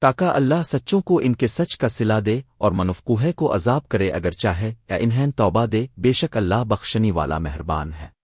تاکہ اللہ سچوں کو ان کے سچ کا سلا دے اور منفقوہے کو عذاب کرے اگر چاہے یا انہیں توبہ دے، بے شک اللہ بخشنی والا مہربان ہے۔